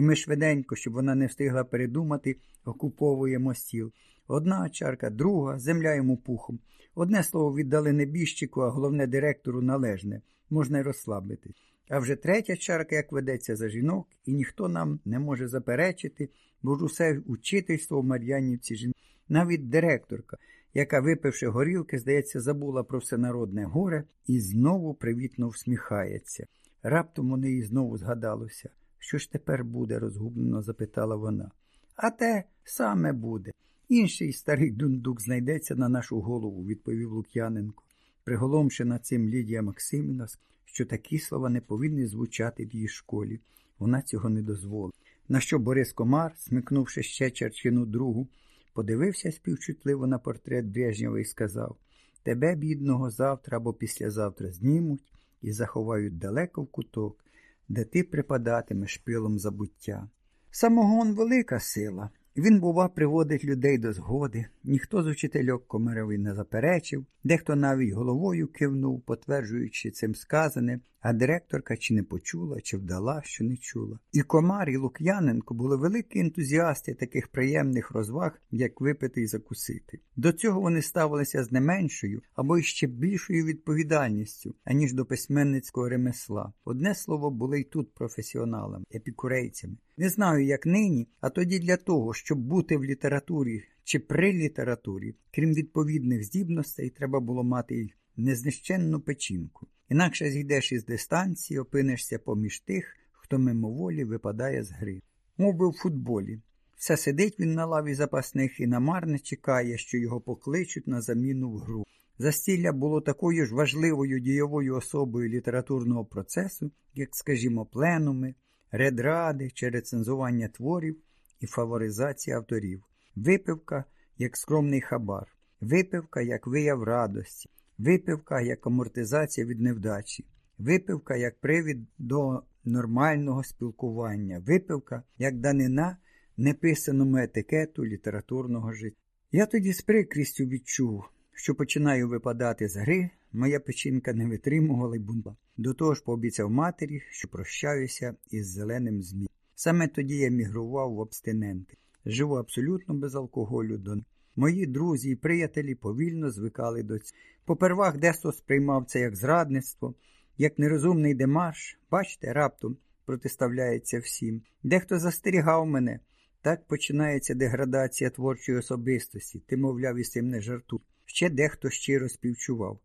І ми швиденько, щоб вона не встигла передумати, окуповуємо стіл. Одна чарка, друга, земля йому пухом. Одне слово віддали небіжчику, а головне директору належне, можна й розслабитись. А вже третя чарка, як ведеться за жінок, і ніхто нам не може заперечити, бо ж усе учительство в Мар'янівці жінок. Навіть директорка, яка, випивши горілки, здається, забула про всенародне горе і знову привітно всміхається. Раптом у неї знову згадалося. Що ж тепер буде? розгублено запитала вона. А те саме буде. Інший старий дундук знайдеться на нашу голову, відповів Лук'яненко. Приголомшена цим Лідія Максимівна, що такі слова не повинні звучати в її школі. Вона цього не дозволила. На що Борис Комар, смикнувши ще черчину другу, подивився співчутливо на портрет Брежнєва і сказав Тебе, бідного, завтра або післязавтра знімуть і заховають далеко в куток, де ти припадатимеш пилом забуття. Самогон велика сила. Він, бува, приводить людей до згоди, ніхто з учительок Комарові не заперечив, дехто навіть головою кивнув, потверджуючи цим сказане, а директорка чи не почула, чи вдала, що не чула. І Комар, і Лук'яненко були великі ентузіасти таких приємних розваг, як випити і закусити. До цього вони ставилися з не меншою або й ще більшою відповідальністю, аніж до письменницького ремесла. Одне слово, були й тут професіоналами, епікурейцями. Не знаю, як нині, а тоді для того, щоб бути в літературі чи при літературі, крім відповідних здібностей, треба було мати й незнищенну печінку. Інакше зійдеш із дистанції, опинишся поміж тих, хто мимоволі випадає з гри. Мов би в футболі. Все сидить він на лаві запасних і намарне чекає, що його покличуть на заміну в гру. Застілля було такою ж важливою дієвою особою літературного процесу, як, скажімо, пленуми, редради чи рецензування творів і фаворизація авторів, випивка як скромний хабар, випивка як вияв радості, випивка як амортизація від невдачі, випивка як привід до нормального спілкування, випивка як данина неписаному етикету літературного життя. Я тоді з прикрістю відчув, що починаю випадати з гри, моя печінка не витримувала й бунба. До того ж пообіцяв матері, що прощаюся із зеленим змі. Саме тоді я мігрував в абстиненти. Живу абсолютно без алкоголю. До... Мої друзі і приятелі повільно звикали до цього. Попервах дехто сприймав це як зрадництво, як нерозумний демарш, бачите, раптом протиставляється всім. Дехто застерігав мене. Так починається деградація творчої особистості, ти, мовляв, із цим не жартуй. Ще дехто щиро співчував.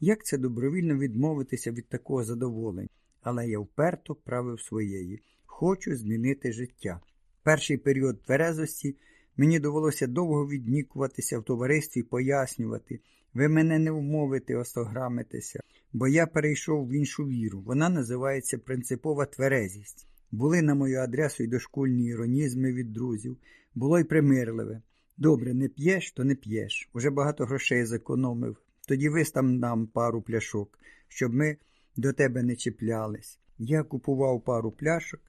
Як це добровільно відмовитися від такого задоволення? Але я вперто правив своєї. Хочу змінити життя. Перший період тверезості мені довелося довго віднікуватися в товаристві і пояснювати. Ви мене не вмовите остограмитися, бо я перейшов в іншу віру. Вона називається принципова тверезість. Були на мою адресу й дошкульні іронізми від друзів, було й примирливе. Добре, не п'єш, то не п'єш. Уже багато грошей зекономив. Тоді вистам нам пару пляшок, щоб ми до тебе не чіплялись. Я купував пару пляшок,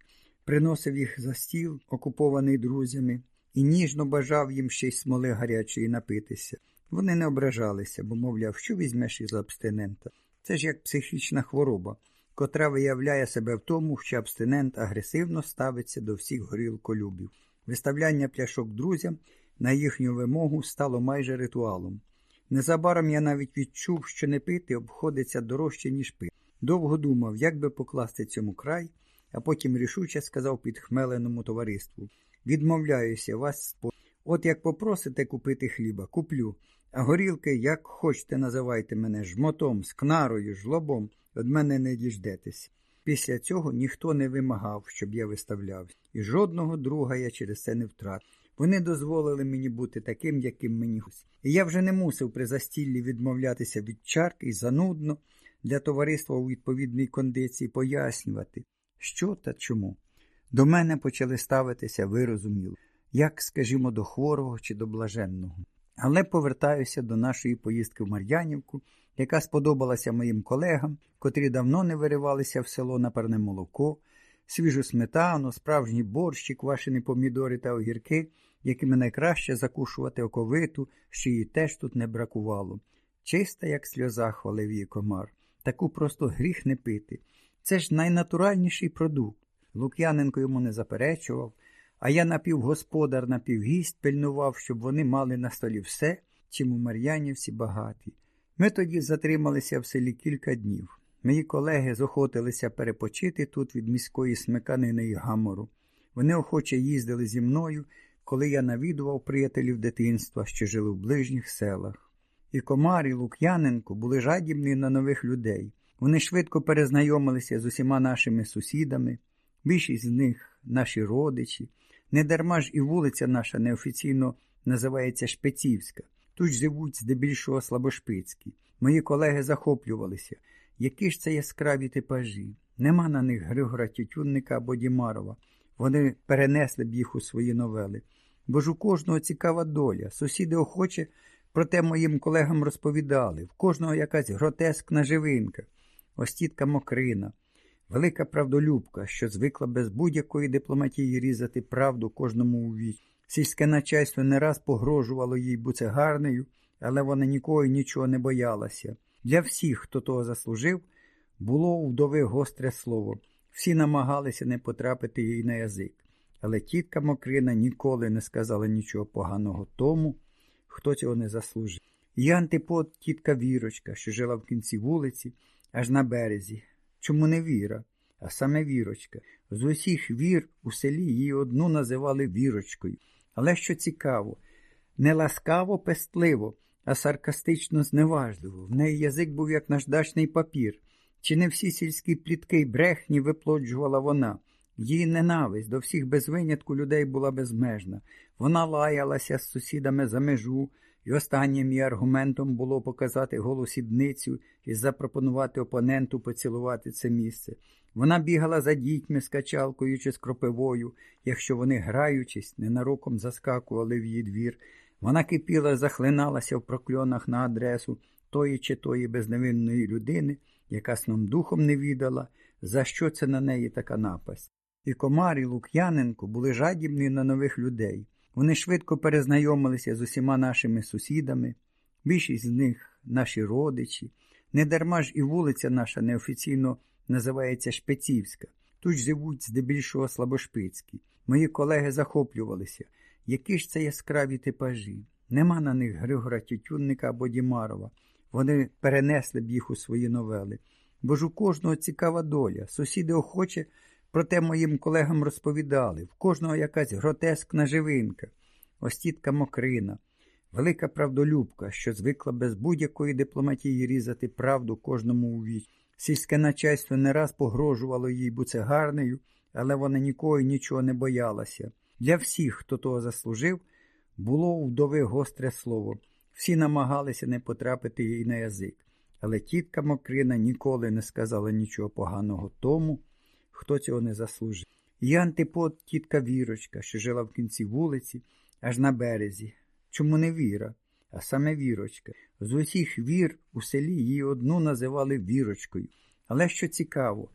приносив їх за стіл, окупований друзями, і ніжно бажав їм ще й смоли гарячої напитися. Вони не ображалися, бо, мовляв, що візьмеш із абстинента. Це ж як психічна хвороба, котра виявляє себе в тому, що абстинент агресивно ставиться до всіх горілколюбів. Виставляння пляшок друзям на їхню вимогу стало майже ритуалом. Незабаром я навіть відчув, що не пити обходиться дорожче, ніж пити. Довго думав, як би покласти цьому край, а потім рішуче сказав підхмеленому товариству Відмовляюся, вас спо. От як попросите купити хліба, куплю. А горілки, як хочете, називайте мене жмотом, скнарою, жлобом, від мене не діждетесь. Після цього ніхто не вимагав, щоб я виставлявся, і жодного друга я через це не втратив. Вони дозволили мені бути таким, яким мені хотілося. І я вже не мусив при застіллі відмовлятися від чарки і занудно для товариства у відповідній кондиції пояснювати, що та чому. До мене почали ставитися, ви розуміли, як, скажімо, до хворого чи до блаженного. Але повертаюся до нашої поїздки в Мар'янівку, яка сподобалася моїм колегам, котрі давно не виривалися в село на парне молоко, свіжу сметану, справжній борщ, квашені помідори та огірки, якими найкраще закушувати оковиту, що її теж тут не бракувало. Чиста, як сльоза, хвалив її комар. Таку просто гріх не пити. Це ж найнатуральніший продукт. Лук'яненко йому не заперечував, а я напівгосподар, напівгість пильнував, щоб вони мали на столі все, чим у Мар'янівці багаті. Ми тоді затрималися в селі кілька днів. Мої колеги зохотилися перепочити тут від міської смиканини і гамору. Вони охоче їздили зі мною, коли я навідував приятелів дитинства, що жили в ближніх селах. І Комар, і Лук'яненко були жадібні на нових людей. Вони швидко перезнайомилися з усіма нашими сусідами, більшість з них наші родичі. Недарма ж і вулиця наша неофіційно називається Шпецівська. Тут живуть здебільшого слабошпицькі. Мої колеги захоплювалися. Які ж це яскраві типажі? Нема на них Григора Тютюнника або Дімарова. Вони перенесли б їх у свої новели. Бо ж у кожного цікава доля. Сусіди охоче про те моїм колегам розповідали. В кожного якась гротескна живинка, ось тітка Мокрина, велика правдолюбка, що звикла без будь-якої дипломатії різати правду кожному у віч. Сільське начальство не раз погрожувало їй буцегарнею, але вона нікого нічого не боялася. Для всіх, хто того заслужив, було у вдови гостре слово. Всі намагалися не потрапити їй на язик. Але тітка Мокрина ніколи не сказала нічого поганого тому, хто цього не заслужив. І антипод тітка Вірочка, що жила в кінці вулиці, аж на березі. Чому не віра, а саме вірочка. З усіх вір у селі її одну називали вірочкою. Але що цікаво, не ласкаво пестливо, а саркастично зневажливо. В неї язик був як наждачний папір. Чи не всі сільські плітки й брехні виплоджувала вона? Її ненависть до всіх без винятку людей була безмежна. Вона лаялася з сусідами за межу, і останнім її аргументом було показати голу сідницю і запропонувати опоненту поцілувати це місце. Вона бігала за дітьми з качалкою чи з кропивою, якщо вони, граючись, ненароком заскакували в її двір. Вона кипіла, захлиналася в прокльонах на адресу тої чи тої безневинної людини, яка сном духом не відала, за що це на неї така напасть. І Комар, і Лук'яненко були жадібні на нових людей. Вони швидко перезнайомилися з усіма нашими сусідами, більшість з них наші родичі. Недарма ж і вулиця наша неофіційно називається Шпецівська. Тут живуть здебільшого слабошпицькі. Мої колеги захоплювалися. Які ж це яскраві типажі? Нема на них Григора Тютюнника або Дімарова. Вони перенесли б їх у свої новели. Бо ж у кожного цікава доля. Сусіди охоче про те моїм колегам розповідали. В кожного якась гротескна живинка, ось тітка Мокрина, велика правдолюбка, що звикла без будь-якої дипломатії різати правду кожному у віч. Сільське начальство не раз погрожувало їй буцегарнею, але вона нікого нічого не боялася. Для всіх, хто того заслужив, було у вдови гостре слово. Всі намагалися не потрапити їй на язик. Але тітка Мокрина ніколи не сказала нічого поганого тому, хто цього не заслужив. І антипод тітка Вірочка, що жила в кінці вулиці, аж на березі. Чому не віра, а саме вірочка. З усіх вір у селі її одну називали вірочкою. Але що цікаво,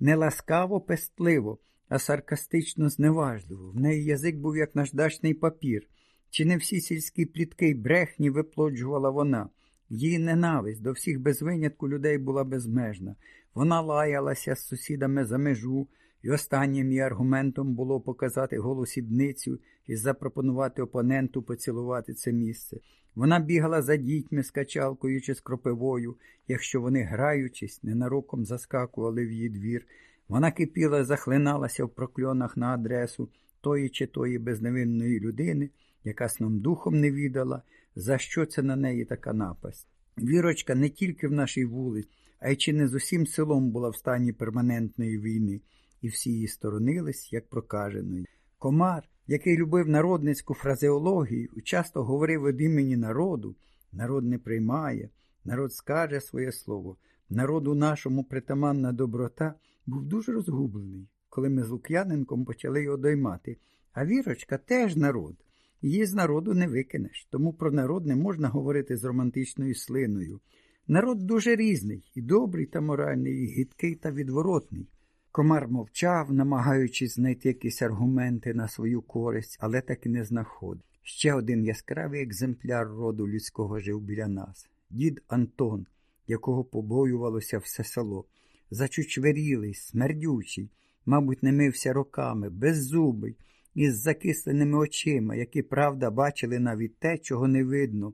не ласкаво пестливо, а саркастично зневажливо. В неї язик був як наждачний папір. Чи не всі сільські плітки й брехні виплоджувала вона? Її ненависть до всіх без винятку людей була безмежна. Вона лаялася з сусідами за межу, і останнім її аргументом було показати голу сідницю і запропонувати опоненту поцілувати це місце. Вона бігала за дітьми з качалкою чи з кропивою, якщо вони, граючись, ненароком заскакували в її двір. Вона кипіла, захлиналася в прокльонах на адресу тої чи тої безневинної людини, яка сном духом не відала, за що це на неї така напасть. Вірочка не тільки в нашій вулиці, а й чи не з усім селом була в стані перманентної війни, і всі її сторонились, як прокаженої. Комар, який любив народницьку фразеологію, часто говорив від імені народу, народ не приймає, народ скаже своє слово, народу нашому притаманна доброта, був дуже розгублений, коли ми з Лук'яненком почали його доймати. А вірочка теж народ. Її з народу не викинеш, тому про народ не можна говорити з романтичною слиною. Народ дуже різний, і добрий та моральний, і гидкий та відворотний. Комар мовчав, намагаючись знайти якісь аргументи на свою користь, але так і не знаходив. Ще один яскравий екземпляр роду людського жив біля нас дід Антон, якого побоювалося все село, зачучверілий, смердючий, мабуть, не мився роками, беззубий, із закисленими очима, які, правда, бачили навіть те, чого не видно.